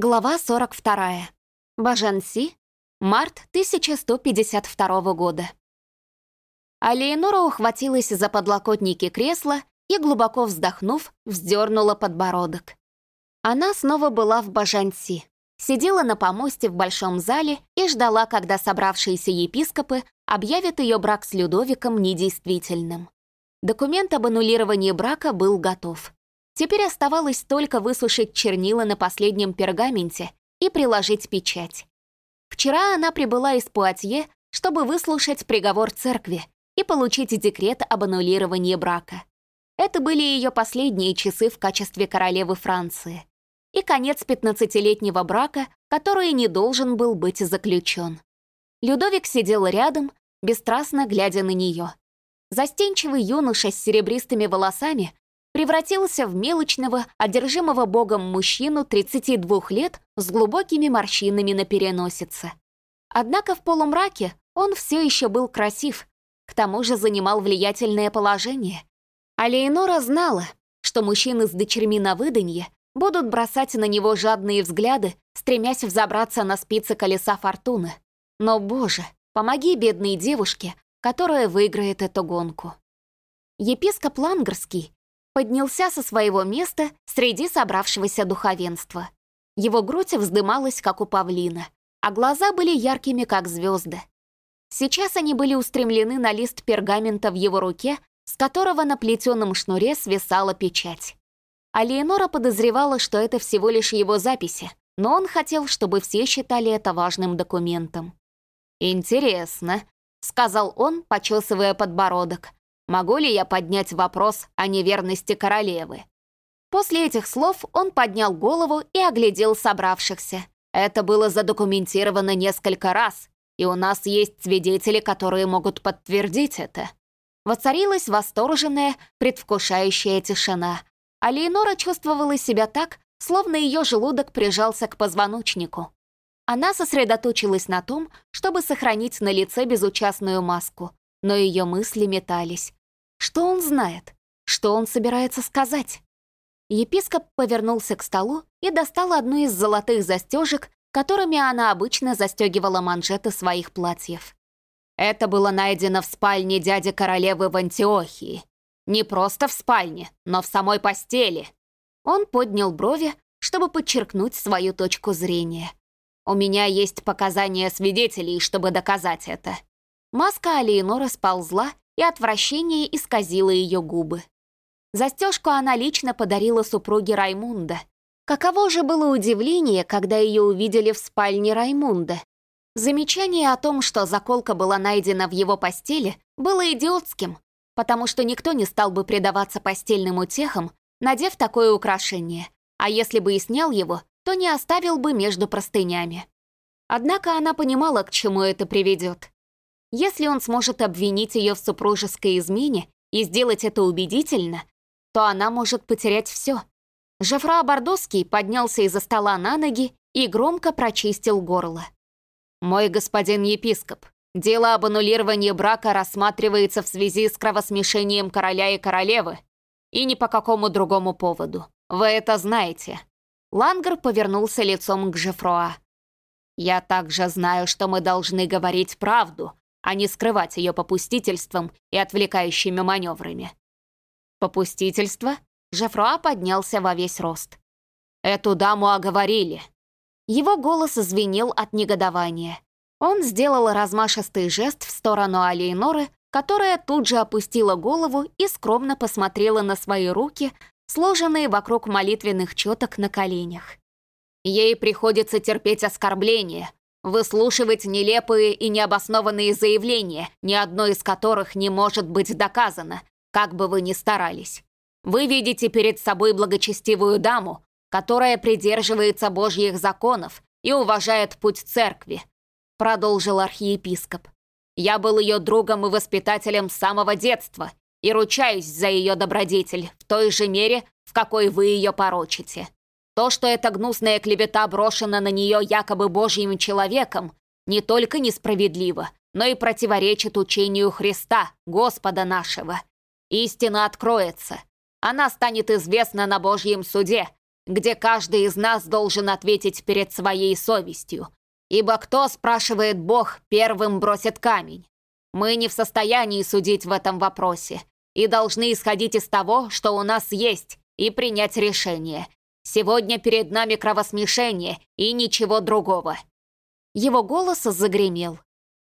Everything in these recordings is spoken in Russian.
Глава 42. Бажанси. Март 1152 года. Алиенора ухватилась за подлокотники кресла и, глубоко вздохнув, вздернула подбородок. Она снова была в Бажанси, сидела на помосте в большом зале и ждала, когда собравшиеся епископы объявят ее брак с Людовиком недействительным. Документ об аннулировании брака был готов. Теперь оставалось только высушить чернила на последнем пергаменте и приложить печать. Вчера она прибыла из Пуатье, чтобы выслушать приговор церкви и получить декрет об аннулировании брака. Это были ее последние часы в качестве королевы Франции. И конец 15-летнего брака, который не должен был быть заключен. Людовик сидел рядом, бесстрастно глядя на нее. Застенчивый юноша с серебристыми волосами превратился в мелочного, одержимого богом мужчину 32 лет с глубокими морщинами на переносице. Однако в полумраке он все еще был красив, к тому же занимал влиятельное положение. А Леонора знала, что мужчины с дочерьми на выданье будут бросать на него жадные взгляды, стремясь взобраться на спицы колеса фортуны. Но, боже, помоги бедной девушке, которая выиграет эту гонку. Епископ Лангерский поднялся со своего места среди собравшегося духовенства. Его грудь вздымалась, как у павлина, а глаза были яркими, как звезды. Сейчас они были устремлены на лист пергамента в его руке, с которого на плетеном шнуре свисала печать. А Леонора подозревала, что это всего лишь его записи, но он хотел, чтобы все считали это важным документом. «Интересно», — сказал он, почесывая подбородок. Могу ли я поднять вопрос о неверности королевы? После этих слов он поднял голову и оглядел собравшихся. Это было задокументировано несколько раз, и у нас есть свидетели, которые могут подтвердить это. Воцарилась восторженная, предвкушающая тишина. А Леонора чувствовала себя так, словно ее желудок прижался к позвоночнику. Она сосредоточилась на том, чтобы сохранить на лице безучастную маску, но ее мысли метались. Что он знает? Что он собирается сказать? Епископ повернулся к столу и достал одну из золотых застежек, которыми она обычно застегивала манжеты своих платьев. Это было найдено в спальне дяди королевы в Антиохии. Не просто в спальне, но в самой постели. Он поднял брови, чтобы подчеркнуть свою точку зрения. У меня есть показания свидетелей, чтобы доказать это. Маска Алиенора сползла, и отвращение исказило ее губы. Застежку она лично подарила супруге Раймунда. Каково же было удивление, когда ее увидели в спальне Раймунда. Замечание о том, что заколка была найдена в его постели, было идиотским, потому что никто не стал бы предаваться постельным утехам, надев такое украшение, а если бы и снял его, то не оставил бы между простынями. Однако она понимала, к чему это приведет. Если он сможет обвинить ее в супружеской измене и сделать это убедительно, то она может потерять все. Жефра Бордоский поднялся из-за стола на ноги и громко прочистил горло. «Мой господин епископ, дело об аннулировании брака рассматривается в связи с кровосмешением короля и королевы, и ни по какому другому поводу. Вы это знаете». Лангер повернулся лицом к Жефруа. «Я также знаю, что мы должны говорить правду, а не скрывать ее попустительством и отвлекающими маневрами. Попустительство? Жефруа поднялся во весь рост. «Эту даму оговорили». Его голос звенел от негодования. Он сделал размашистый жест в сторону Алиеноры, которая тут же опустила голову и скромно посмотрела на свои руки, сложенные вокруг молитвенных четок на коленях. Ей приходится терпеть оскорбления, выслушивать нелепые и необоснованные заявления, ни одно из которых не может быть доказано, как бы вы ни старались. Вы видите перед собой благочестивую даму, которая придерживается Божьих законов и уважает путь церкви», — продолжил архиепископ. «Я был ее другом и воспитателем с самого детства и ручаюсь за ее добродетель в той же мере, в какой вы ее порочите. То, что эта гнусная клевета брошена на нее якобы божьим человеком, не только несправедливо, но и противоречит учению Христа, Господа нашего. Истина откроется. Она станет известна на Божьем суде, где каждый из нас должен ответить перед своей совестью. Ибо кто, спрашивает Бог, первым бросит камень? Мы не в состоянии судить в этом вопросе и должны исходить из того, что у нас есть, и принять решение. Сегодня перед нами кровосмешение и ничего другого». Его голос загремел.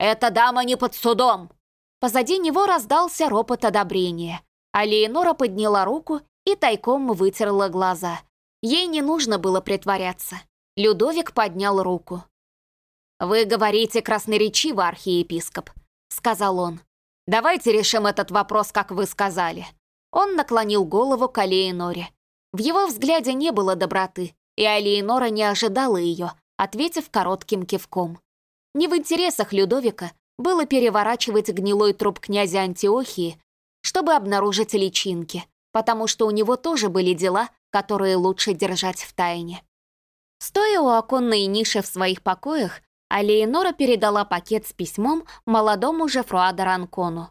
«Эта дама не под судом!» Позади него раздался ропот одобрения, а Леонора подняла руку и тайком вытерла глаза. Ей не нужно было притворяться. Людовик поднял руку. «Вы говорите красноречиво, архиепископ», — сказал он. «Давайте решим этот вопрос, как вы сказали». Он наклонил голову к Алиеноре. В его взгляде не было доброты, и Алиенора не ожидала ее, ответив коротким кивком. Не в интересах Людовика было переворачивать гнилой труп князя Антиохии, чтобы обнаружить личинки, потому что у него тоже были дела, которые лучше держать в тайне. Стоя у оконной ниши в своих покоях, а Леонора передала пакет с письмом молодому Жефруа Ранкону.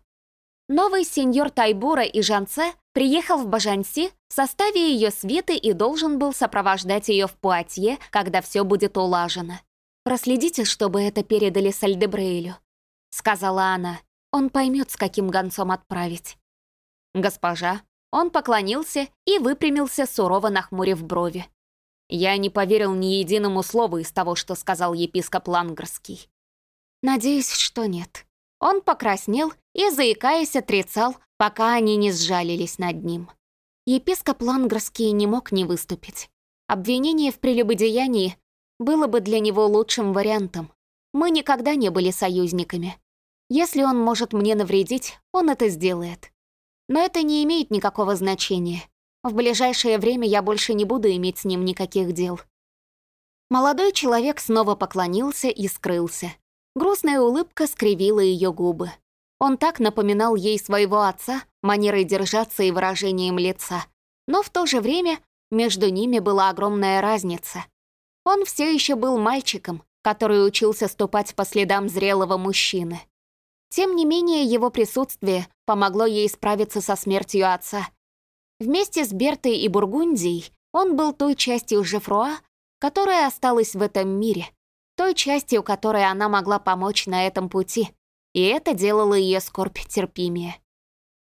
Новый сеньор Тайбура и Жанце приехал в Бажанси в составе ее свиты и должен был сопровождать ее в Пуатье, когда все будет улажено. «Проследите, чтобы это передали Сальдебрейлю», — сказала она. «Он поймет, с каким гонцом отправить». «Госпожа». Он поклонился и выпрямился, сурово нахмурив брови. Я не поверил ни единому слову из того, что сказал епископ Лангерский. Надеюсь, что нет. Он покраснел и, заикаясь, отрицал, пока они не сжалились над ним. Епископ Лангерский не мог не выступить. Обвинение в прелюбодеянии было бы для него лучшим вариантом. Мы никогда не были союзниками. Если он может мне навредить, он это сделает. Но это не имеет никакого значения. В ближайшее время я больше не буду иметь с ним никаких дел». Молодой человек снова поклонился и скрылся. Грустная улыбка скривила ее губы. Он так напоминал ей своего отца, манерой держаться и выражением лица. Но в то же время между ними была огромная разница. Он все еще был мальчиком, который учился ступать по следам зрелого мужчины. Тем не менее, его присутствие помогло ей справиться со смертью отца Вместе с Бертой и Бургундией он был той частью Жефруа, которая осталась в этом мире, той частью, которой она могла помочь на этом пути, и это делало ее скорбь терпимее.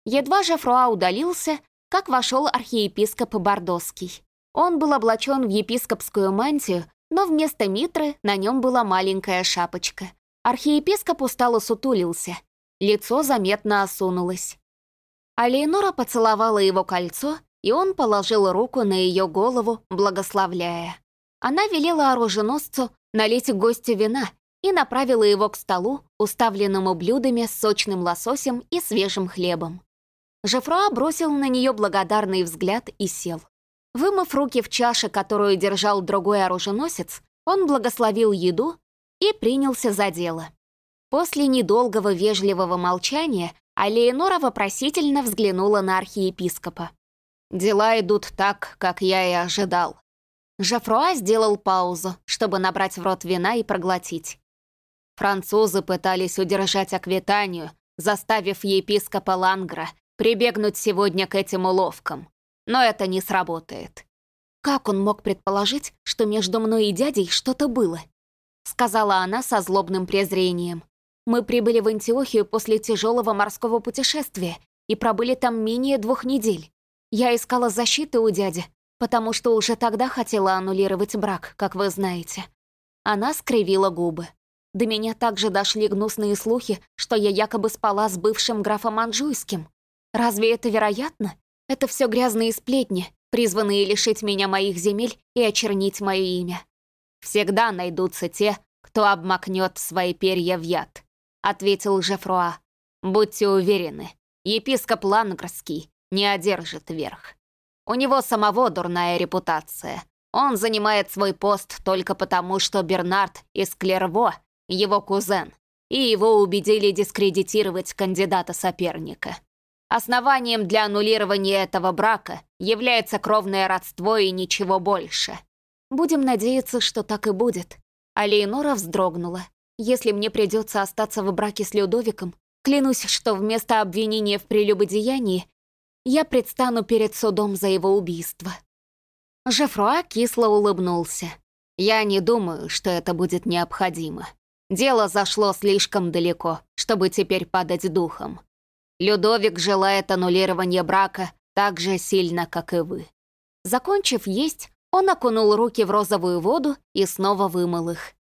Едва Жефруа удалился, как вошел архиепископ Бордоский. Он был облачен в епископскую мантию, но вместо митры на нем была маленькая шапочка. Архиепископ устало сутулился, лицо заметно осунулось. А поцеловала его кольцо, и он положил руку на ее голову, благословляя. Она велела оруженосцу налить гостю вина и направила его к столу, уставленному блюдами с сочным лососем и свежим хлебом. Жефруа бросил на нее благодарный взгляд и сел. Вымыв руки в чаше, которую держал другой оруженосец, он благословил еду и принялся за дело. После недолгого вежливого молчания а Леонора вопросительно взглянула на архиепископа. «Дела идут так, как я и ожидал». Жафруа сделал паузу, чтобы набрать в рот вина и проглотить. Французы пытались удержать Аквитанию, заставив епископа Лангра прибегнуть сегодня к этим уловкам. Но это не сработает. «Как он мог предположить, что между мной и дядей что-то было?» Сказала она со злобным презрением. Мы прибыли в Антиохию после тяжелого морского путешествия и пробыли там менее двух недель. Я искала защиты у дяди, потому что уже тогда хотела аннулировать брак, как вы знаете. Она скривила губы. До меня также дошли гнусные слухи, что я якобы спала с бывшим графом Анжуйским. Разве это вероятно? Это все грязные сплетни, призванные лишить меня моих земель и очернить мое имя. Всегда найдутся те, кто обмакнет свои перья в яд. — ответил Жефруа. «Будьте уверены, епископ Лангрский не одержит верх. У него самого дурная репутация. Он занимает свой пост только потому, что Бернард из Клерво — его кузен, и его убедили дискредитировать кандидата-соперника. Основанием для аннулирования этого брака является кровное родство и ничего больше. Будем надеяться, что так и будет. А Лейнора вздрогнула. Если мне придется остаться в браке с Людовиком, клянусь, что вместо обвинения в прелюбодеянии я предстану перед судом за его убийство. Жефруа кисло улыбнулся. «Я не думаю, что это будет необходимо. Дело зашло слишком далеко, чтобы теперь падать духом. Людовик желает аннулирования брака так же сильно, как и вы». Закончив есть, он окунул руки в розовую воду и снова вымыл их.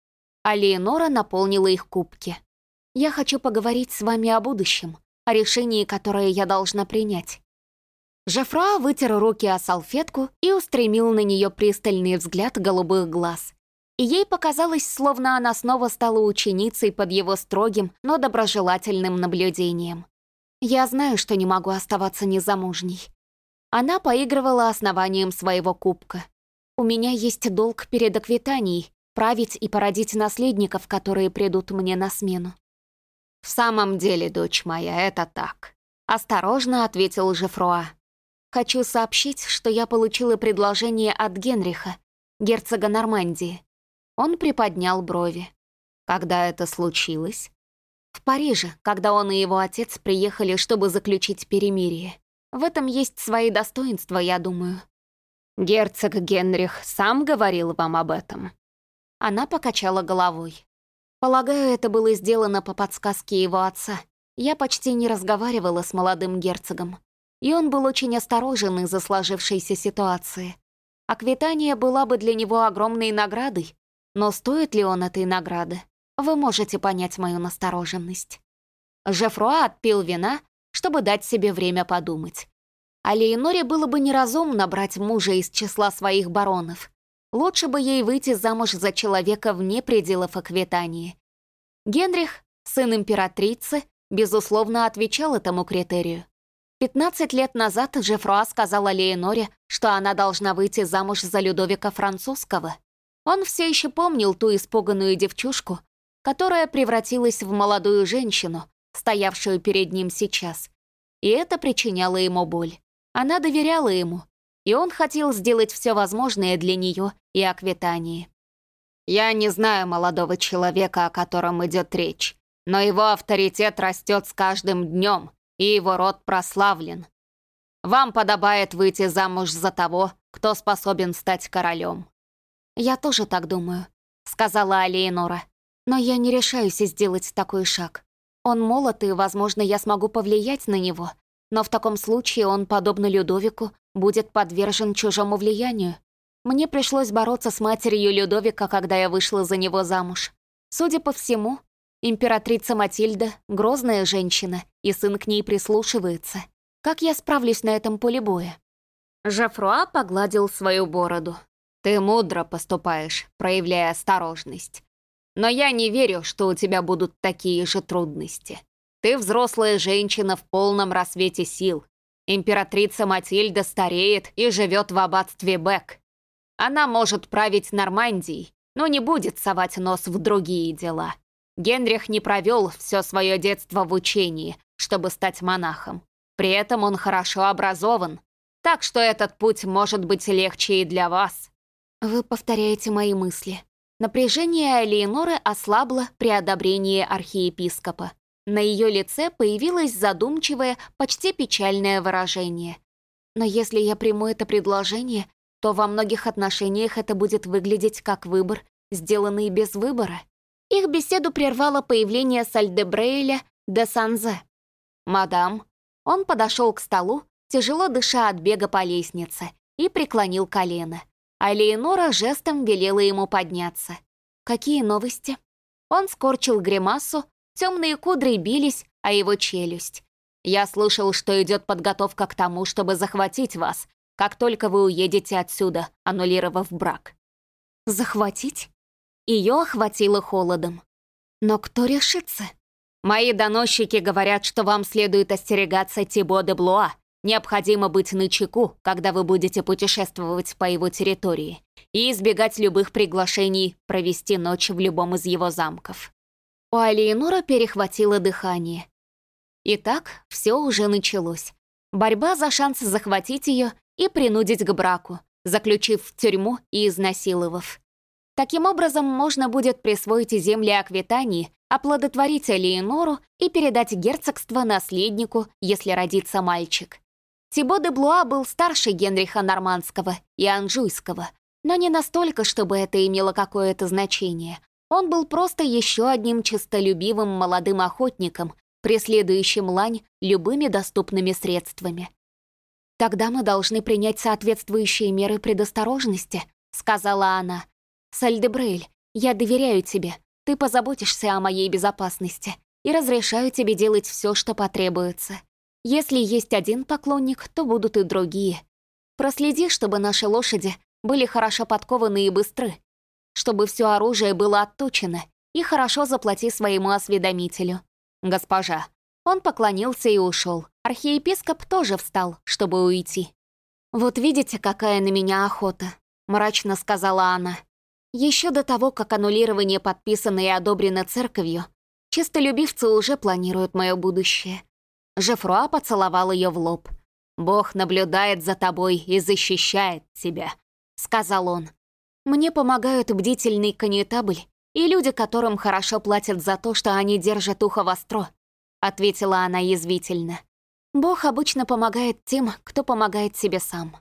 А Леонора наполнила их кубки. «Я хочу поговорить с вами о будущем, о решении, которое я должна принять. Жефруа вытер руки о салфетку и устремил на нее пристальный взгляд голубых глаз. И ей показалось, словно она снова стала ученицей под его строгим, но доброжелательным наблюдением. «Я знаю, что не могу оставаться незамужней». Она поигрывала основанием своего кубка. «У меня есть долг перед Аквитанией, править и породить наследников, которые придут мне на смену». «В самом деле, дочь моя, это так», — осторожно ответил Жефруа. Хочу сообщить, что я получила предложение от Генриха, герцога Нормандии. Он приподнял брови. Когда это случилось? В Париже, когда он и его отец приехали, чтобы заключить перемирие. В этом есть свои достоинства, я думаю. Герцог Генрих сам говорил вам об этом. Она покачала головой. Полагаю, это было сделано по подсказке его отца. Я почти не разговаривала с молодым герцогом и он был очень осторожен из-за сложившейся ситуации. Аквитания была бы для него огромной наградой, но стоит ли он этой награды? Вы можете понять мою настороженность. Жефруа отпил вина, чтобы дать себе время подумать. А Леоноре было бы неразумно брать мужа из числа своих баронов. Лучше бы ей выйти замуж за человека вне пределов Аквитании. Генрих, сын императрицы, безусловно, отвечал этому критерию. 15 лет назад Жефруа сказала Леоноре, что она должна выйти замуж за Людовика Французского. Он все еще помнил ту испуганную девчушку, которая превратилась в молодую женщину, стоявшую перед ним сейчас. И это причиняло ему боль. Она доверяла ему, и он хотел сделать все возможное для нее и Аквитании. «Я не знаю молодого человека, о котором идет речь, но его авторитет растет с каждым днем», и его род прославлен. Вам подобает выйти замуж за того, кто способен стать королем». «Я тоже так думаю», — сказала Алиенора. «Но я не решаюсь сделать такой шаг. Он молод, и, возможно, я смогу повлиять на него, но в таком случае он, подобно Людовику, будет подвержен чужому влиянию. Мне пришлось бороться с матерью Людовика, когда я вышла за него замуж. Судя по всему, Императрица Матильда — грозная женщина, и сын к ней прислушивается. Как я справлюсь на этом поле боя?» Жафруа погладил свою бороду. «Ты мудро поступаешь, проявляя осторожность. Но я не верю, что у тебя будут такие же трудности. Ты взрослая женщина в полном рассвете сил. Императрица Матильда стареет и живет в аббатстве Бек. Она может править Нормандией, но не будет совать нос в другие дела. Генрих не провел все свое детство в учении, чтобы стать монахом. При этом он хорошо образован, так что этот путь может быть легче и для вас. Вы повторяете мои мысли. Напряжение Элеоноры ослабло при одобрении архиепископа. На ее лице появилось задумчивое, почти печальное выражение. Но если я приму это предложение, то во многих отношениях это будет выглядеть как выбор, сделанный без выбора. Их беседу прервало появление Сальдебрейля де Санзе. «Мадам». Он подошел к столу, тяжело дыша от бега по лестнице, и преклонил колено. А Леонора жестом велела ему подняться. «Какие новости?» Он скорчил гримасу, темные кудры бились, а его челюсть. «Я слышал, что идет подготовка к тому, чтобы захватить вас, как только вы уедете отсюда, аннулировав брак». «Захватить?» Ее охватило холодом. Но кто решится? Мои доносчики говорят, что вам следует остерегаться Тибо де Блуа. Необходимо быть начеку, когда вы будете путешествовать по его территории, и избегать любых приглашений провести ночь в любом из его замков. У Алиенора перехватило дыхание. Итак, все уже началось. Борьба за шанс захватить ее и принудить к браку, заключив в тюрьму и изнасиловав. Таким образом, можно будет присвоить земли Аквитании, оплодотворить Элеонору и передать герцогство наследнику, если родится мальчик. Тибо де Блуа был старше Генриха Нормандского и Анжуйского, но не настолько, чтобы это имело какое-то значение. Он был просто еще одним честолюбивым молодым охотником, преследующим лань любыми доступными средствами. «Тогда мы должны принять соответствующие меры предосторожности», — сказала она. «Сальдебрейль, я доверяю тебе. Ты позаботишься о моей безопасности и разрешаю тебе делать все, что потребуется. Если есть один поклонник, то будут и другие. Проследи, чтобы наши лошади были хорошо подкованы и быстры, чтобы все оружие было отточено, и хорошо заплати своему осведомителю. Госпожа. Он поклонился и ушел. Архиепископ тоже встал, чтобы уйти. «Вот видите, какая на меня охота», — мрачно сказала она. Еще до того, как аннулирование подписано и одобрено церковью, чистолюбивцы уже планируют мое будущее. Жефруа поцеловал ее в лоб. «Бог наблюдает за тобой и защищает тебя», — сказал он. «Мне помогают бдительный конетабль и люди, которым хорошо платят за то, что они держат ухо востро», — ответила она язвительно. «Бог обычно помогает тем, кто помогает себе сам».